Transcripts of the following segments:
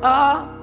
Ah.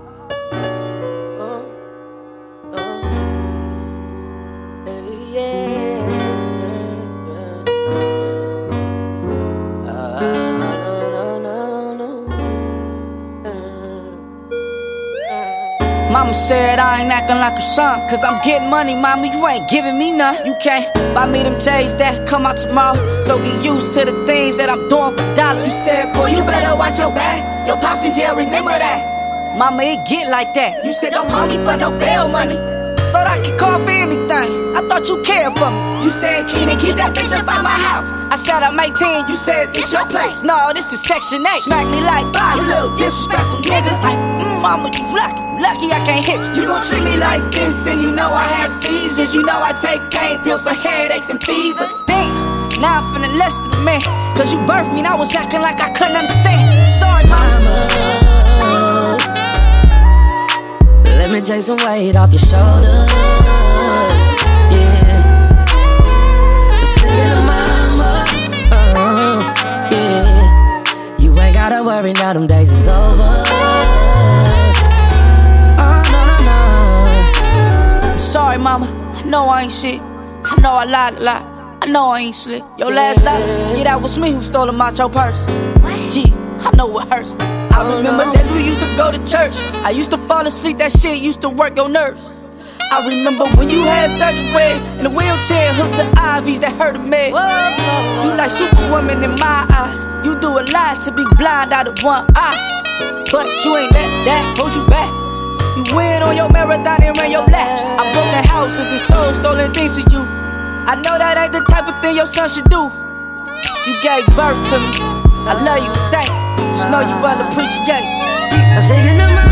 Mama said I ain't acting like a son, cause I'm getting money, mama. You ain't giving me none. You can't buy me them J's that come out tomorrow. So get used to the things that I'm doing for dollars. You said, boy, you better watch your back. Your pops in jail, remember that. Mama, it get like that. You said, don't call me for no bail money. Thought I could call for anything. I thought you cared for me. You said, Keenan, keep that bitch up by my house. I said I'm 18. You said, this your place. No, this is Section 8. Smack me like, bye. You little disrespectful nigga. Like, mm, mama, you lucky. Lucky I can't hit you. You gon' treat me like this, and you know I have seizures. You know I take pain pills for headaches and fevers. Damn, now I'm feeling less than a man. Cause you birthed me and I was acting like I couldn't understand. Sorry, mama. Let me take some weight off your shoulders. Yeah. Singing to mama. Uh, yeah. You ain't gotta worry now, them days is over. Oh, no, no, no. I'm sorry, mama. I know I ain't shit. I know I lied a lot. I know I ain't slick. Your last dollars, yeah, that was me who stole them out your purse. Yeah, I know it hurts. I remember days we used to go to church. I used to fall asleep, that shit used to work your nerves. I remember when you had surgery in a wheelchair, hooked to IVs that hurt a man. You like superwoman in my eyes. You do a lot to be blind out of one eye. But you ain't let that hold you back. You win on your marathon and ran your laps. I broken houses and sold stolen things to you. I know that ain't the type of thing your son should do. You gave birth to me. I love you, thank you. Just know you well appreciate. I'm thinking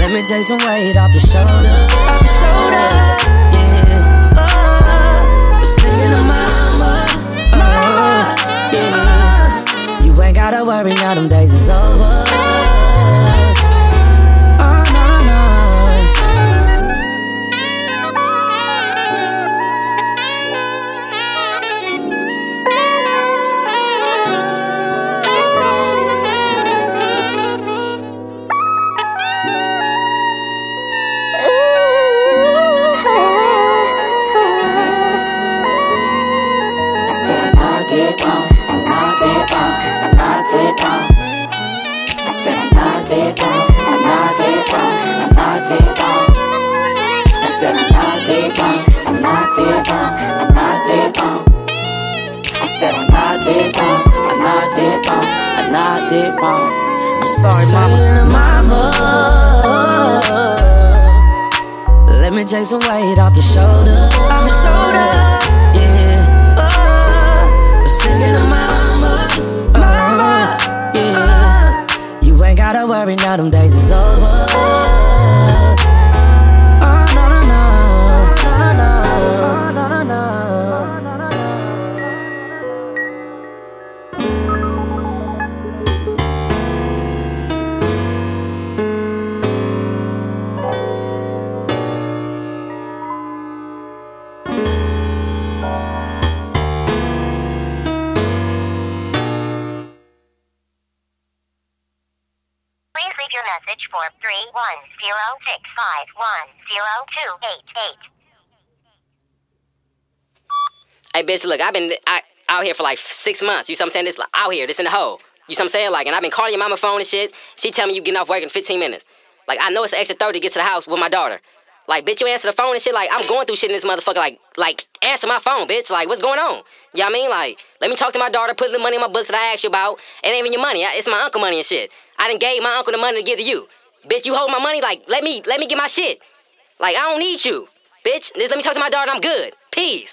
Let me take some weight off your shoulders. Yeah. Uh, I'm singing to mama. Uh, yeah. You ain't gotta worry now, them days is over. Sorry, mama. Mama. Let me take some weight off your shoulders. Off your shoulders. Yeah. Oh, I'm singing to mama. Mama. Yeah. You ain't gotta worry now, them days is over. Message for 31065102888. Hey, bitch, look, I've been I, out here for like six months. You see what I'm saying? This like, out here, this in the hole. You see what I'm saying? Like, and I've been calling your mama phone and shit. She tell me you getting off work in 15 minutes. Like, I know it's an extra 30 to get to the house with my daughter. Like, bitch, you answer the phone and shit. Like, I'm going through shit in this motherfucker. Like, like answer my phone, bitch. Like, what's going on? You know what I mean? Like, let me talk to my daughter, put the money in my books that I asked you about. It ain't even your money. It's my uncle money and shit. I done gave my uncle the money to give to you. Bitch, you hold my money. Like, let me, let me get my shit. Like, I don't need you, bitch. Just let me talk to my daughter. I'm good. Peace.